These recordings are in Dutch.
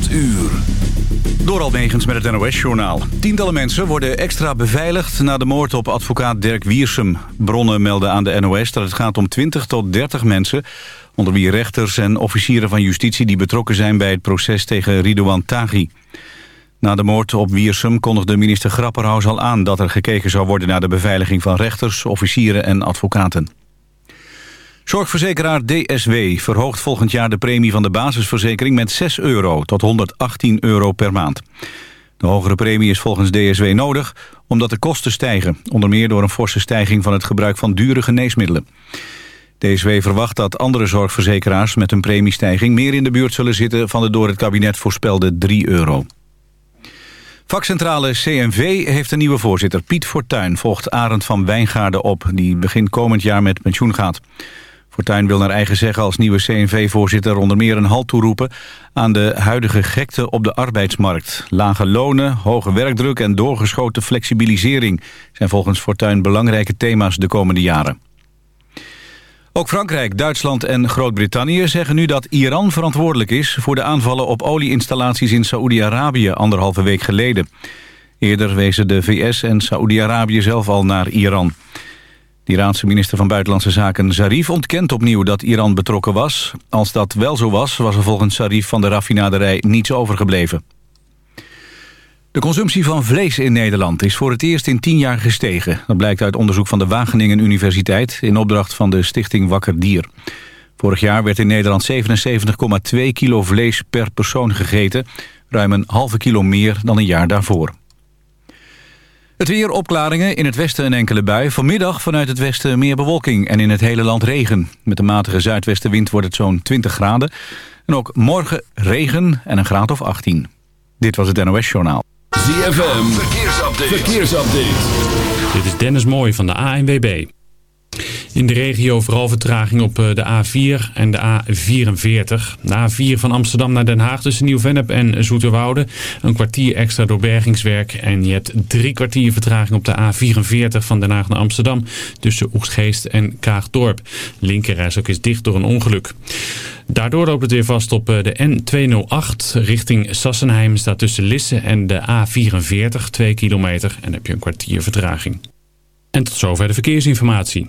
8 uur. Door Almegens met het NOS-journaal. Tientallen mensen worden extra beveiligd na de moord op advocaat Dirk Wiersum. Bronnen melden aan de NOS dat het gaat om 20 tot 30 mensen... onder wie rechters en officieren van justitie die betrokken zijn... bij het proces tegen Ridouan Taghi. Na de moord op Wiersum kondigde minister Grapperhaus al aan... dat er gekeken zou worden naar de beveiliging van rechters, officieren en advocaten. Zorgverzekeraar DSW verhoogt volgend jaar de premie van de basisverzekering met 6 euro tot 118 euro per maand. De hogere premie is volgens DSW nodig omdat de kosten stijgen, onder meer door een forse stijging van het gebruik van dure geneesmiddelen. DSW verwacht dat andere zorgverzekeraars met een premiestijging meer in de buurt zullen zitten van de door het kabinet voorspelde 3 euro. Vakcentrale CNV heeft een nieuwe voorzitter. Piet Fortuyn volgt Arend van Wijngaarden op... die begin komend jaar met pensioen gaat. Fortuyn wil naar eigen zeggen als nieuwe CNV-voorzitter onder meer een halt toeroepen aan de huidige gekte op de arbeidsmarkt. Lage lonen, hoge werkdruk en doorgeschoten flexibilisering zijn volgens Fortuyn belangrijke thema's de komende jaren. Ook Frankrijk, Duitsland en Groot-Brittannië zeggen nu dat Iran verantwoordelijk is voor de aanvallen op olieinstallaties in Saoedi-Arabië anderhalve week geleden. Eerder wezen de VS en Saoedi-Arabië zelf al naar Iran. De Iraanse minister van Buitenlandse Zaken Zarif ontkent opnieuw dat Iran betrokken was. Als dat wel zo was, was er volgens Zarif van de raffinaderij niets overgebleven. De consumptie van vlees in Nederland is voor het eerst in tien jaar gestegen. Dat blijkt uit onderzoek van de Wageningen Universiteit... in opdracht van de stichting Wakker Dier. Vorig jaar werd in Nederland 77,2 kilo vlees per persoon gegeten. Ruim een halve kilo meer dan een jaar daarvoor. Het weer opklaringen, in het westen een enkele bui. Vanmiddag vanuit het westen meer bewolking en in het hele land regen. Met de matige zuidwestenwind wordt het zo'n 20 graden. En ook morgen regen en een graad of 18. Dit was het NOS Journaal. ZFM, verkeersupdate. verkeersupdate. Dit is Dennis Mooij van de ANWB. In de regio vooral vertraging op eh, de A4 en de A44. De A4 van Amsterdam naar Den Haag tussen Nieuw-Vennep en Zoeterwoude. Een kwartier extra door bergingswerk. En je hebt drie kwartier vertraging op de A44 van Den Haag naar Amsterdam. Tussen Oegstgeest en Kaagdorp. Linkerreis ook is dicht door een ongeluk. Daardoor loopt het weer vast op eh, de N208 richting Sassenheim. Staat tussen Lisse en de A44 2 kilometer. En heb je een kwartier vertraging. En tot zover de verkeersinformatie.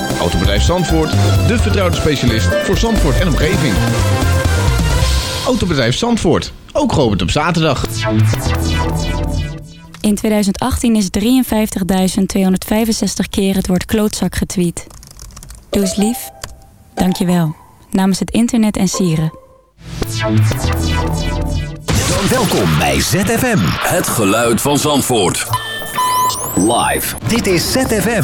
Autobedrijf Zandvoort, de vertrouwde specialist voor Zandvoort en omgeving. Autobedrijf Zandvoort, ook geopend op zaterdag. In 2018 is 53.265 keer het woord klootzak getweet. Doe eens lief. Dank je wel. Namens het internet en sieren. Welkom bij ZFM. Het geluid van Zandvoort. Live. Dit is ZFM.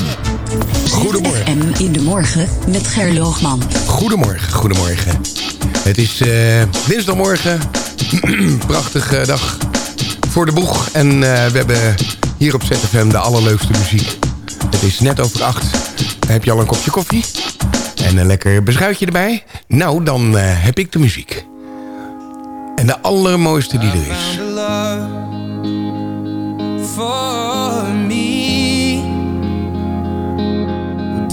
Goedemorgen. En in de morgen met Gerloogman. Goedemorgen, goedemorgen. Het is uh, dinsdagmorgen. Prachtige dag voor de boeg. En uh, we hebben hier op ZFM de allerleukste muziek. Het is net over acht. Heb je al een kopje koffie? En een lekker beschuitje erbij? Nou, dan uh, heb ik de muziek. En de allermooiste die er is.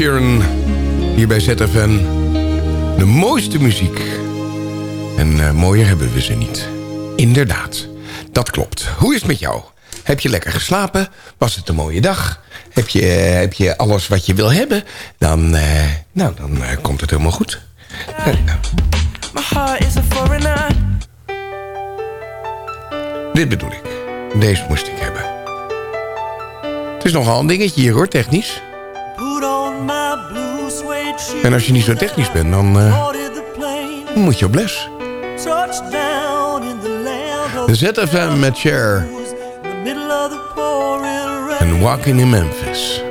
Sheeran hier bij ZFM. De mooiste muziek. En eh, mooier hebben we ze niet. Inderdaad, dat klopt. Hoe is het met jou? Heb je lekker geslapen? Was het een mooie dag? Heb je, eh, heb je alles wat je wil hebben? Dan, eh, nou, dan komt het helemaal goed. Dit bedoel ik. Deze moest ik hebben. Het is nogal een dingetje hier hoor, technisch. En als je niet zo technisch bent, dan eh, moet je op les. ZFM met Cher. En Walking in Memphis.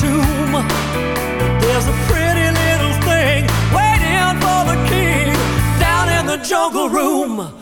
Tomb. There's a pretty little thing waiting for the king down in the jungle room.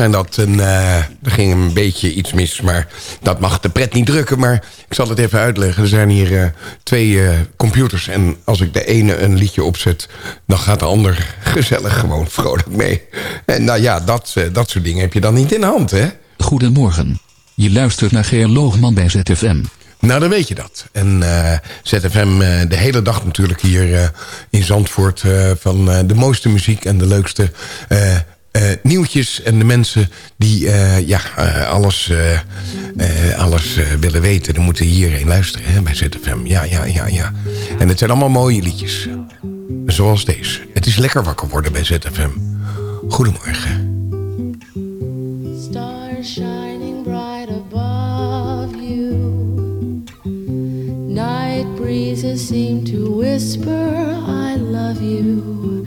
Zijn dat. En, uh, er ging een beetje iets mis, maar dat mag de pret niet drukken. Maar ik zal het even uitleggen. Er zijn hier uh, twee uh, computers. En als ik de ene een liedje opzet... dan gaat de ander gezellig gewoon vrolijk mee. En nou ja, dat, dat soort dingen heb je dan niet in de hand, hè? Goedemorgen. Je luistert naar Geer Loogman bij ZFM. Nou, dan weet je dat. En uh, ZFM uh, de hele dag natuurlijk hier uh, in Zandvoort... van de mooiste muziek en de leukste nieuwtjes... en de mensen die ja, alles, alles willen weten... die moeten hierheen luisteren bij ZFM. Ja, ja, ja, ja. En het zijn allemaal mooie liedjes. Zoals deze. Het is lekker wakker worden bij ZFM. Goedemorgen. Stars shining bright above you Night breezes seem to whisper I love you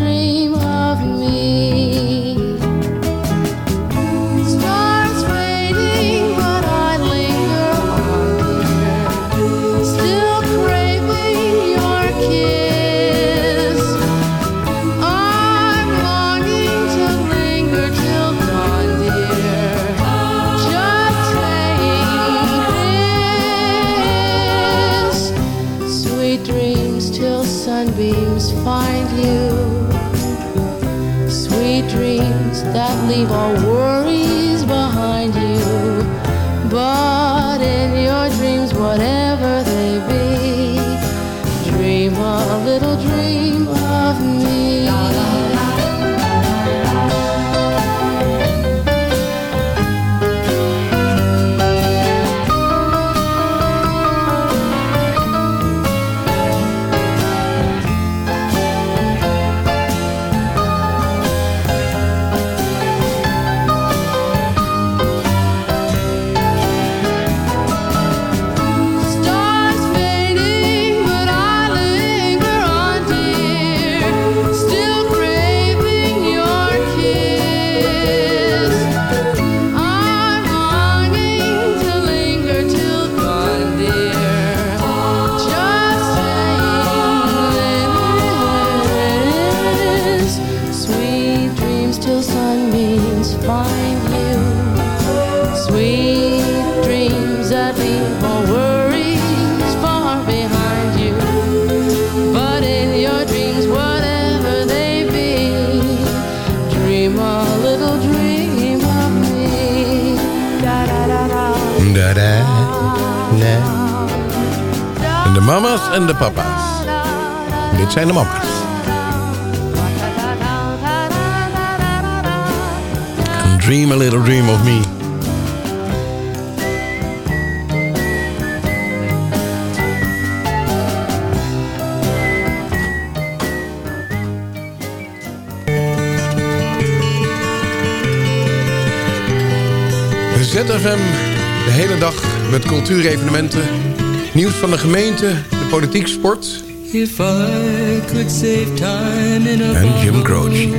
De mama's en de papa's. Dit zijn de mama's. Dream a little dream of me. ZFM de hele dag met cultuurevenementen, nieuws van de gemeente, de politiek, sport If I could save time in a en Jim Croce.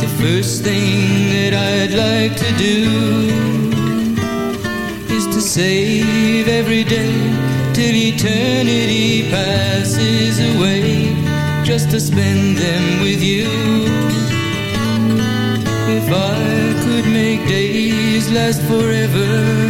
The first thing that I'd like to do is to save every day till eternity passes away, just to spend them with you. If I could make days last forever,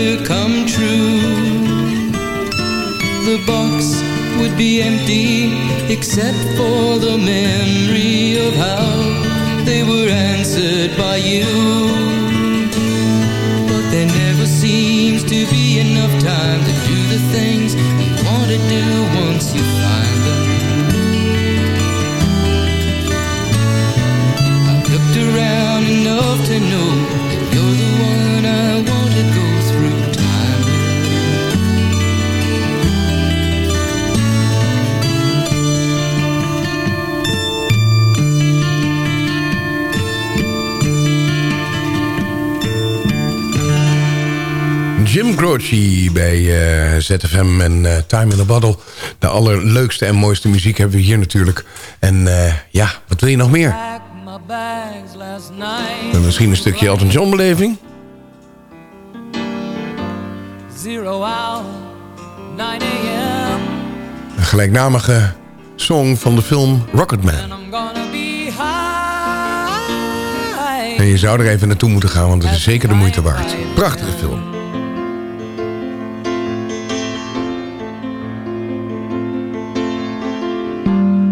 the box would be empty except for the memory of how they were answered by you. But there never seems to be enough time to do the things you want to do Jim Croce bij eh, ZFM en eh, Time in a Bottle. De allerleukste en mooiste muziek hebben we hier natuurlijk. En eh, ja, wat wil je nog meer? En misschien een stukje Elton John beleving? Zero hour, 9 a.m. Een gelijknamige song van de film Rocketman. En je zou er even naartoe moeten gaan, want het is zeker de moeite waard. Prachtige film.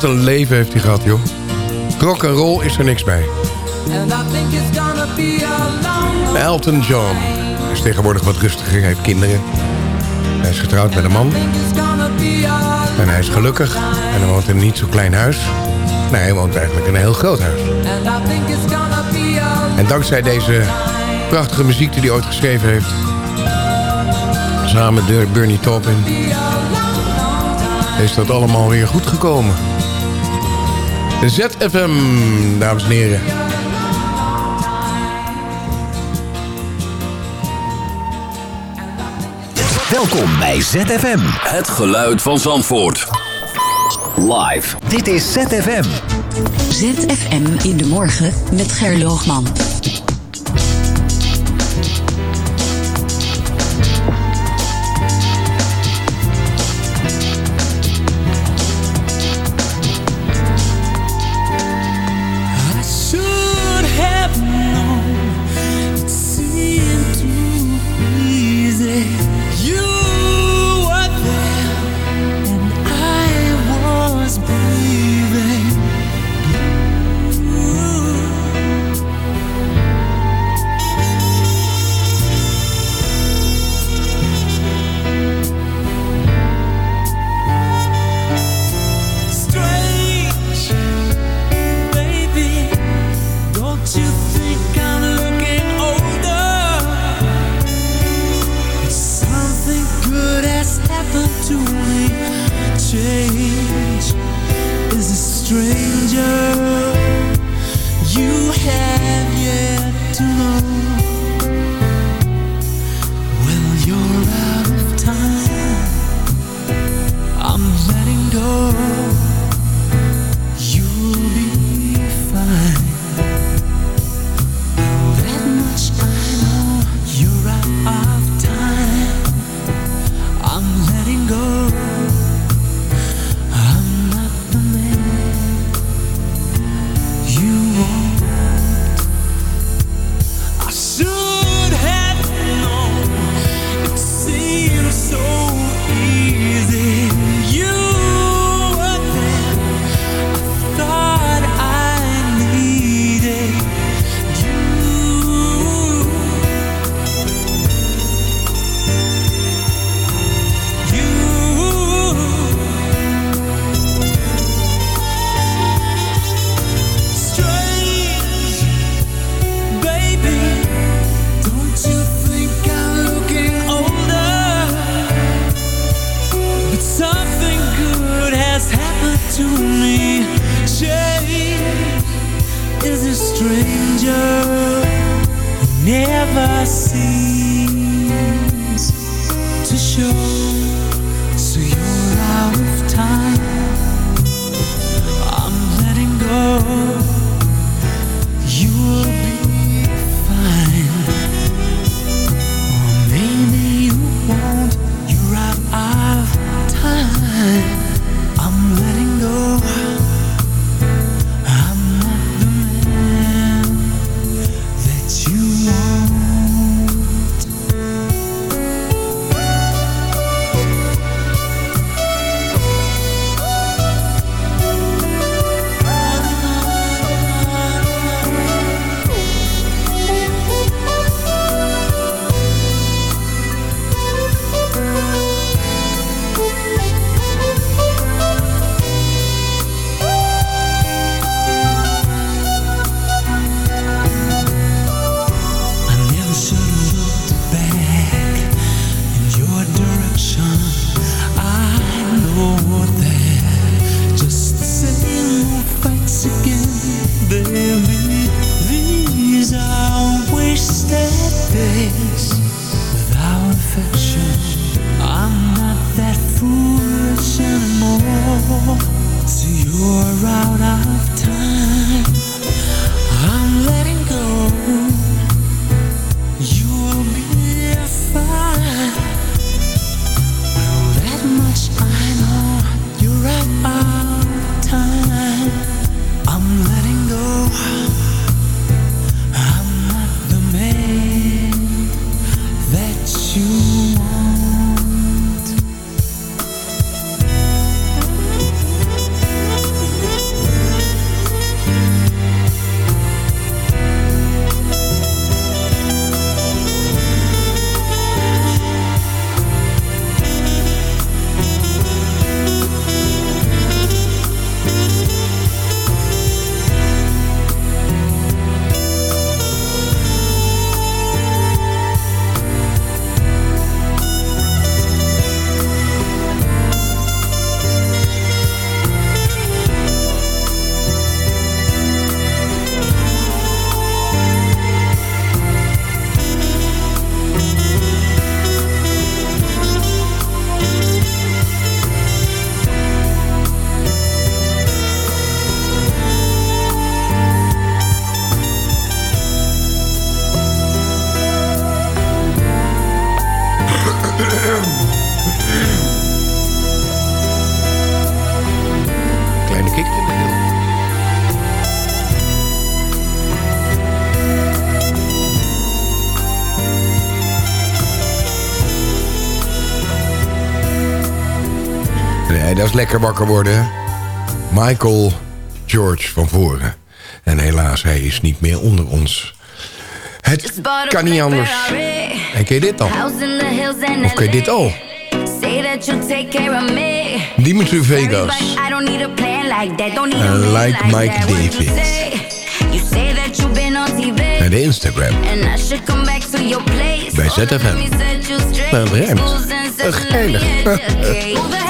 Wat een leven heeft hij gehad, joh. Rock en roll is er niks bij. Elton John is tegenwoordig wat rustiger, hij heeft kinderen. Hij is getrouwd met een man. En hij is gelukkig. En hij woont in een niet zo klein huis. Nee, hij woont eigenlijk in een heel groot huis. En dankzij deze prachtige muziek die hij ooit geschreven heeft... samen met Bernie Taupin... is dat allemaal weer goed gekomen. ZFM, dames en heren. Welkom bij ZFM. Het geluid van Zandvoort. Live. Dit is ZFM. ZFM in de morgen met Gerloogman. Lekker wakker worden. Michael George van voren. En helaas, hij is niet meer onder ons. Het kan niet anders. En ken je dit al? Of ken je dit al? Dimitri Vegas. A En like Mike David. En de Instagram. Bij ZFM. Nou, het enig.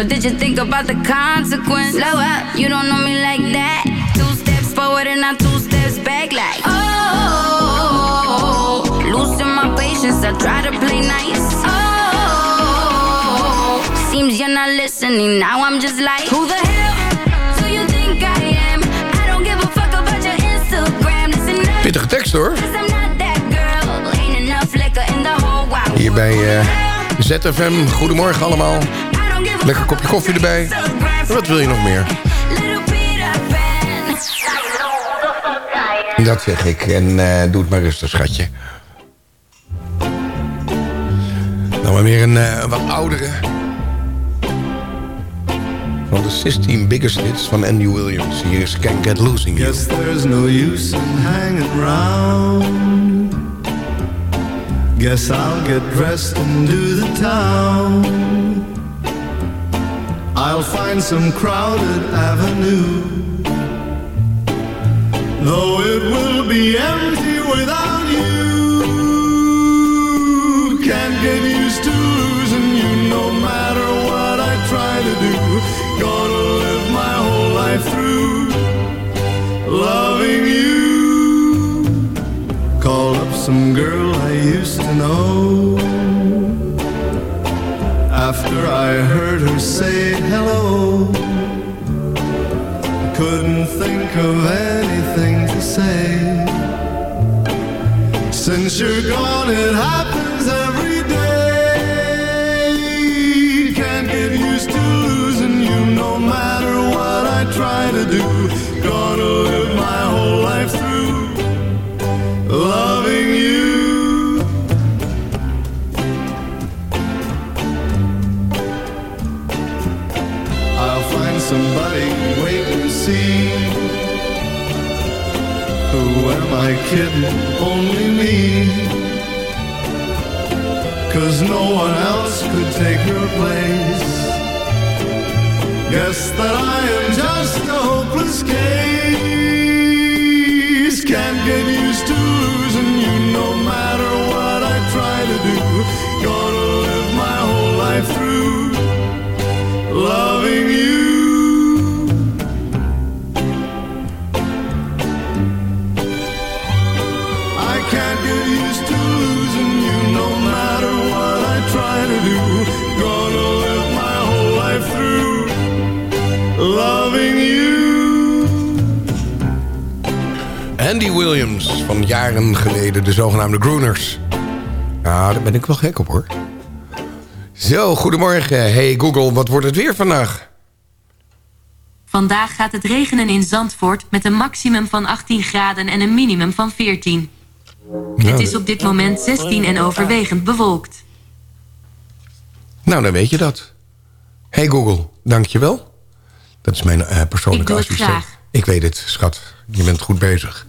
But did you think about the consequence? Slow up, you don't know me like that. Two steps forward and not two steps back, like oh. Losing my patience, I try to play nice. Oh, seems you're not listening. Now I'm just like, who the hell do you think I am? I don't give a fuck about your Instagram. Listen up. Pittige tekst hoor. Hier bij eh, ZFM. Goedemorgen allemaal. Lekker kopje koffie erbij. Wat wil je nog meer? Dat zeg ik. En eh, doe het maar rustig, schatje. Nou, maar weer een eh, wat oudere. Van de 16 biggest hits van Andy Williams. Hier is Can't Get Losing You. There's no use in hanging round. Guess I'll get dressed and do the town. I'll find some crowded avenue. Though it will be empty without you. Can't get used to losing you no matter what I try to do. Gonna live my whole life through loving you. Called up some girl I used to know. After I heard her say hello, I couldn't think of anything to say. Since you're gone, it happens every I kidding? Only me. Cause no one else could take her place. Guess that I am just a hopeless case. Andy Williams van jaren geleden, de zogenaamde Groeners. Ja, daar ben ik wel gek op hoor. Zo, goedemorgen. Hey Google, wat wordt het weer vandaag? Vandaag gaat het regenen in Zandvoort met een maximum van 18 graden en een minimum van 14. Het is op dit moment 16 en overwegend bewolkt. Nou, dan weet je dat. Hey Google, dankjewel. Dat is mijn eh, persoonlijke Ik doe het assistent. graag. Ik weet het, schat. Je bent goed bezig.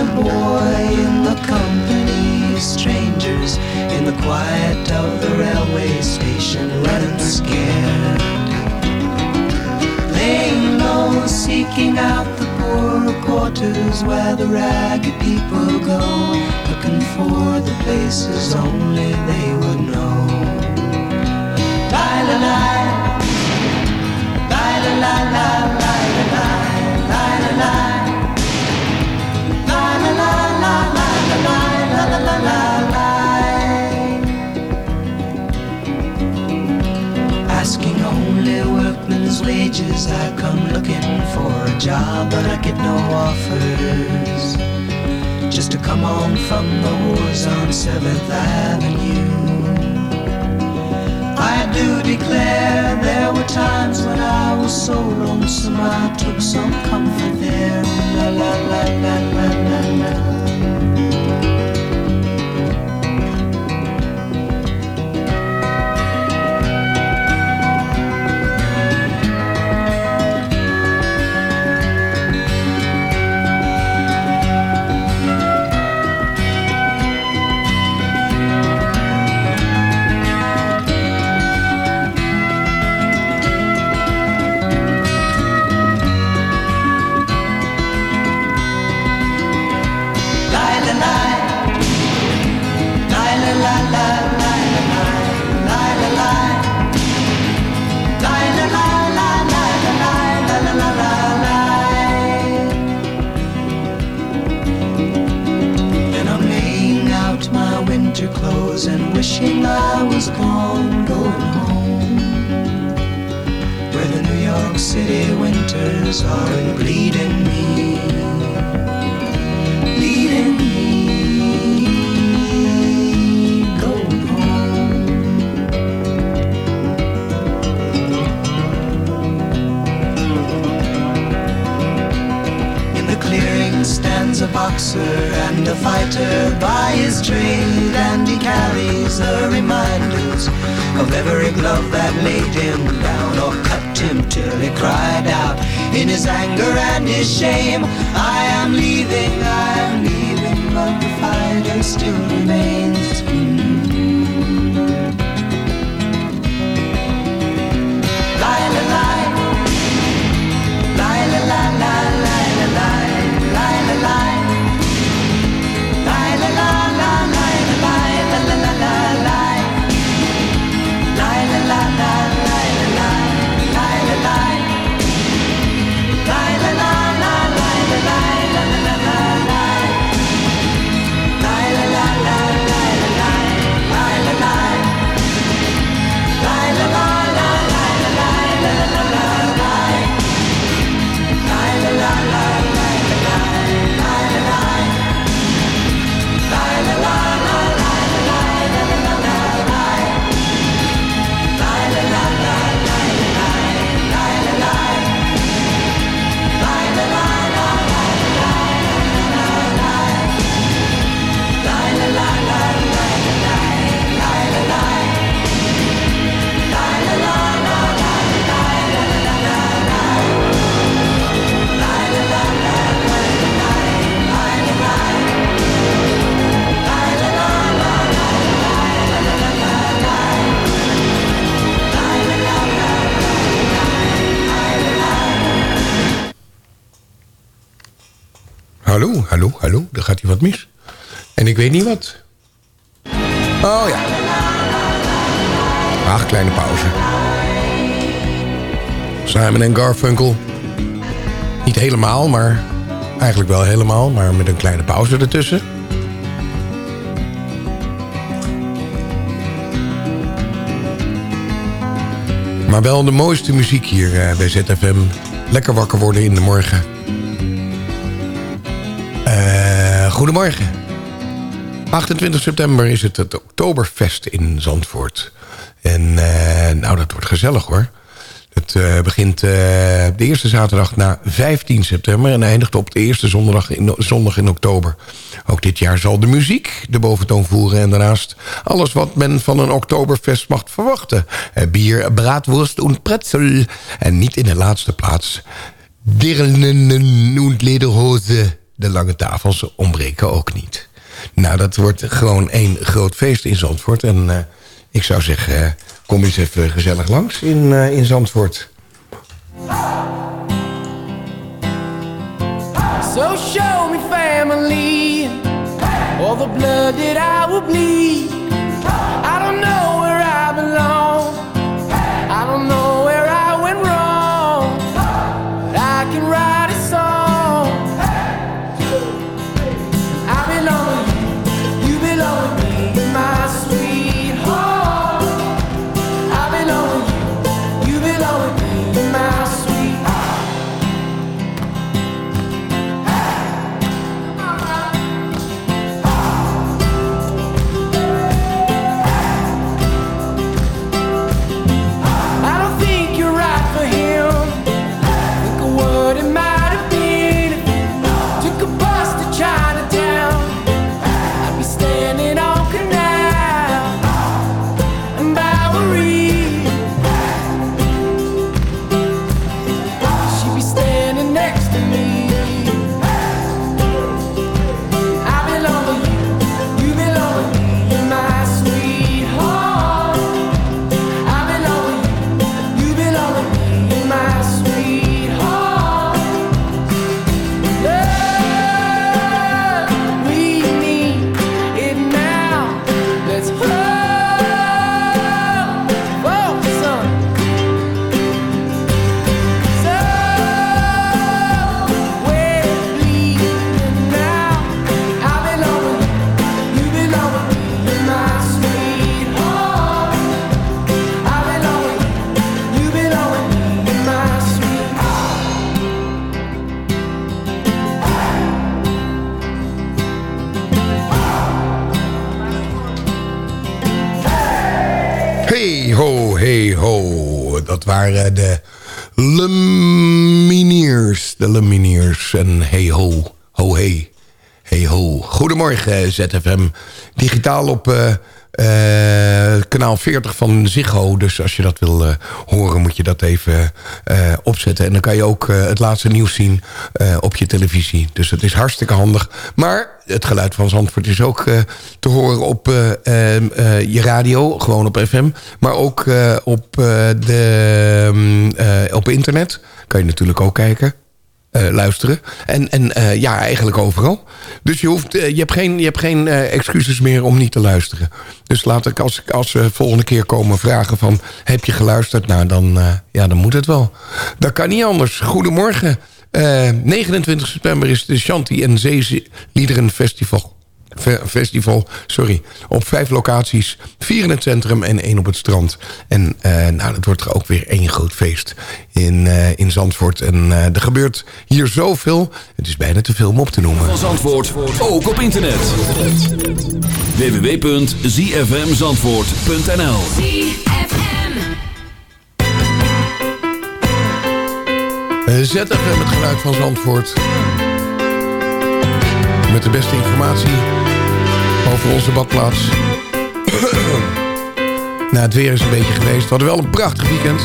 A boy in the company of strangers in the quiet of the railway station, running scared. Laying low, seeking out the poorer quarters where the ragged people go, looking for the places only they would know. La la la, la la la la Asking only workmen's wages, I come looking for a job, but I get no offers. Just to come home from the on Seventh Avenue. I do declare there were times when I was so lonesome I took some comfort there. La la la la la la la. Weet niet wat. Oh ja. Ach, kleine pauze. Simon en Garfunkel. Niet helemaal, maar eigenlijk wel helemaal. Maar met een kleine pauze ertussen. Maar wel de mooiste muziek hier eh, bij ZFM. Lekker wakker worden in de morgen. Eh, goedemorgen. 28 september is het het Oktoberfest in Zandvoort. En eh, nou, dat wordt gezellig hoor. Het eh, begint eh, de eerste zaterdag na 15 september... en eindigt op de eerste zondag in, zondag in oktober. Ook dit jaar zal de muziek de boventoon voeren... en daarnaast alles wat men van een Oktoberfest mag verwachten. Bier, braadworst en pretzel. En niet in de laatste plaats... dirnen en lederhozen. De lange tafels ontbreken ook niet. Nou, dat wordt gewoon één groot feest in Zandvoort. En eh, ik zou zeggen, eh, kom eens even gezellig langs in, eh, in Zandvoort. So show me family, all the blood that I will bleed. I don't know where I belong. Waren de Lumineers. De Lumineers. En Hey Ho. Ho Hey. Hey Ho. Goedemorgen ZFM. Digitaal op... Uh, kanaal 40 van Ziggo. Dus als je dat wil uh, horen moet je dat even uh, opzetten. En dan kan je ook het laatste nieuws zien op je televisie. Dus dat is hartstikke handig. Maar het geluid van Zandvoort is ook te horen op je radio. Gewoon op FM. Maar ook op, de, op internet. Kan je natuurlijk ook kijken. Uh, luisteren. En, en uh, ja, eigenlijk overal. Dus je, hoeft, uh, je hebt geen, je hebt geen excuses meer om niet te luisteren. Dus laat ik als, als we volgende keer komen vragen van... heb je geluisterd? Nou, dan, ja, dan moet het wel. Dat kan niet anders. Goedemorgen. 29 september is de Shanti en Zeeliederen Festival festival, sorry, op vijf locaties. Vier in het centrum en één op het strand. En uh, nou, het wordt er ook weer één groot feest in, uh, in Zandvoort. En uh, er gebeurt hier zoveel, het is bijna te veel om op te noemen. Van Zandvoort, ook op internet. www.zfmzandvoort.nl ZFM, het geluid van Zandvoort. Met de beste informatie over onze badplaats. nou, het weer is een beetje geweest. We hadden wel een prachtig weekend.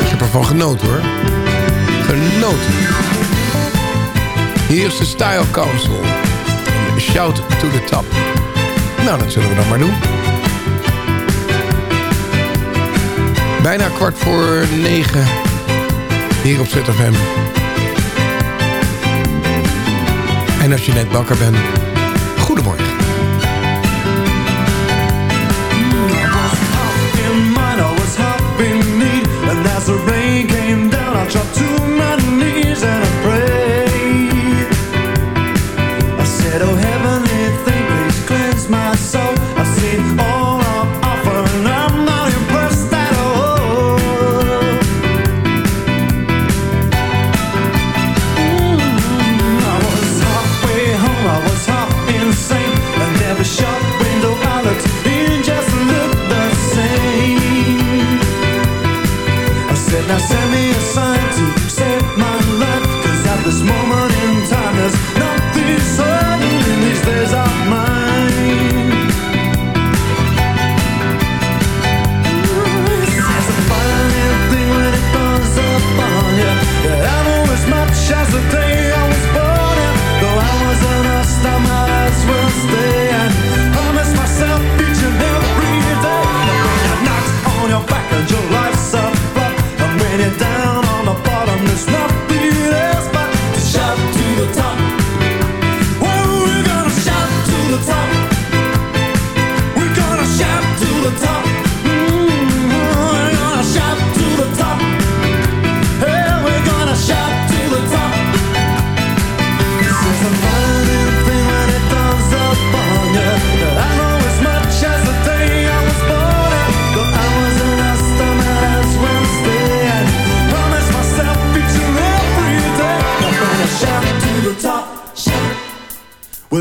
Ik heb ervan genoten hoor. Genoten. Hier is de Style Council. Shout to the top. Nou, dat zullen we dan maar doen. Bijna kwart voor negen. Hier op ZFM. Als je net wakker bent,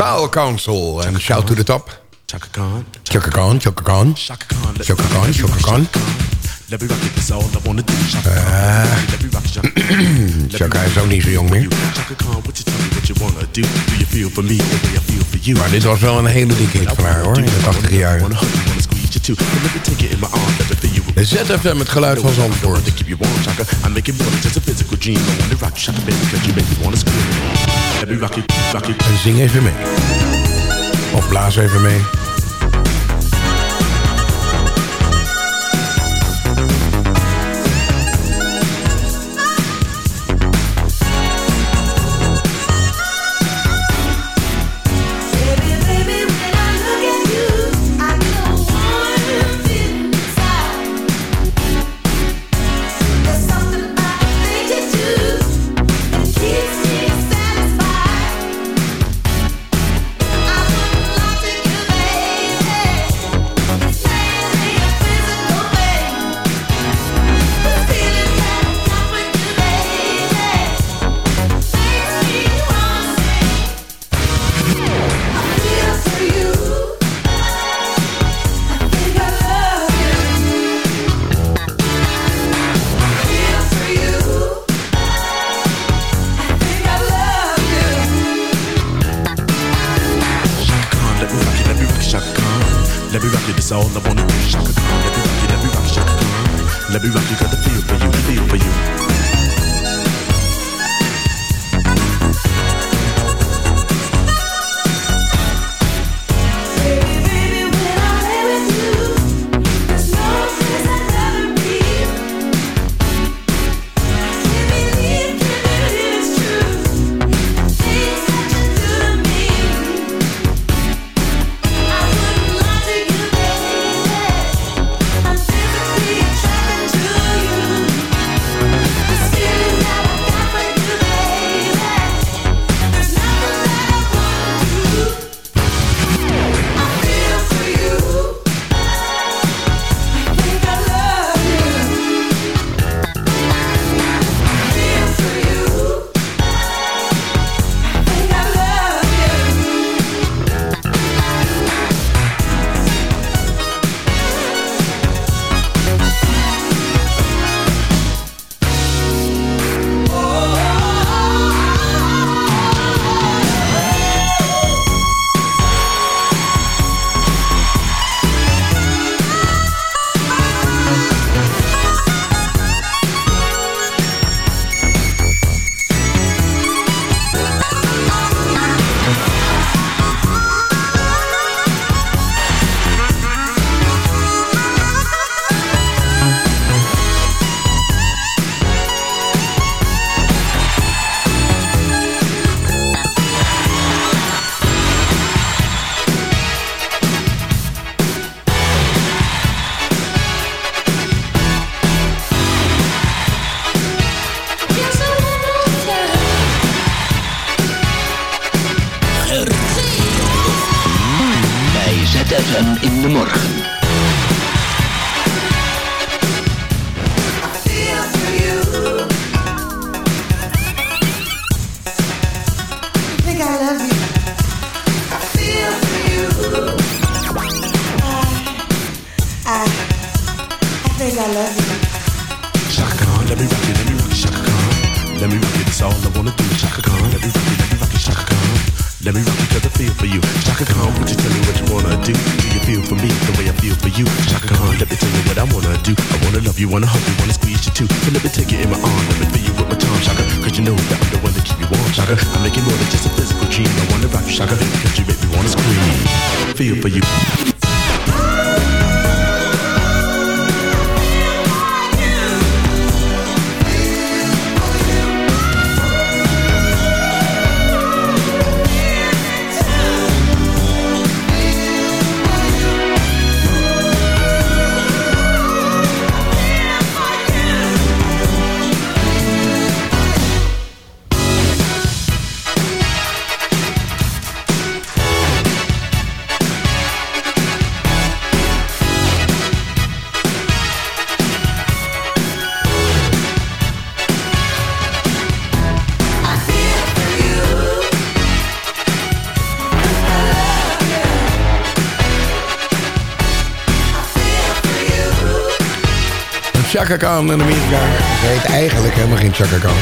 Style Council en Shout to the Top. Chaka Khan. Chaka Khan, Chaka Khan. Chaka Khan, Chaka Khan. Chaka Uh, it, Chaka is ook niet zo jong meer. Khan? Maar dit was wel een hele dikke hit van haar hoor, in de 80 jaar. Wanna hug you, wanna squeeze en Zing even mee. Of blaas even mee. Chaka Khan in Amerika. Ze heet eigenlijk helemaal geen Chaka Khan.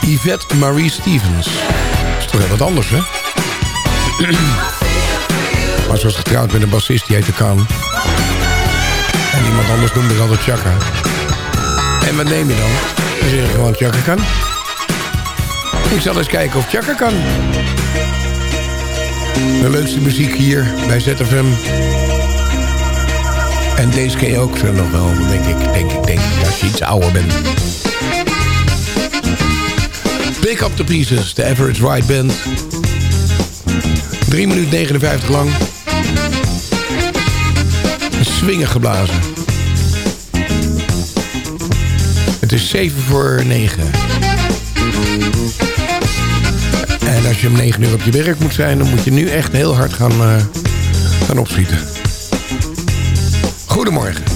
Yvette Marie Stevens. Dat is toch heel wat anders, hè? Maar ze was getrouwd met een bassist, die heette Khan. En iemand anders noemde ze altijd Chaka. En wat neem je dan? Dan zeg gewoon Chaka Khan. Ik zal eens kijken of Chaka kan. De leukste muziek hier bij ZFM. En deze ken je ook zo nog wel, denk ik. Ik, denk ik, als je iets ouder bent. Pick Up The Pieces, de Average Ride Band. 3 minuten 59 lang. Swingen geblazen. Het is 7 voor 9. En als je om 9 uur op je werk moet zijn... dan moet je nu echt heel hard gaan, uh, gaan opschieten. Goedemorgen.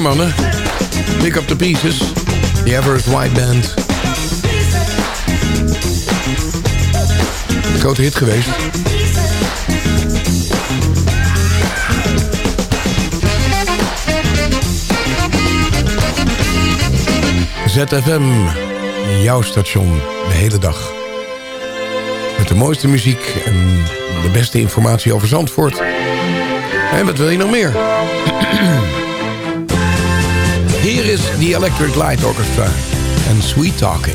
Swingen mannen. Pick up the pieces. The Everest White Band. Grote hit geweest. ZFM, jouw station, de hele dag. Met de mooiste muziek en de beste informatie over Zandvoort. En wat wil je nog meer? The Electric Light Orchestra en Sweet Talking.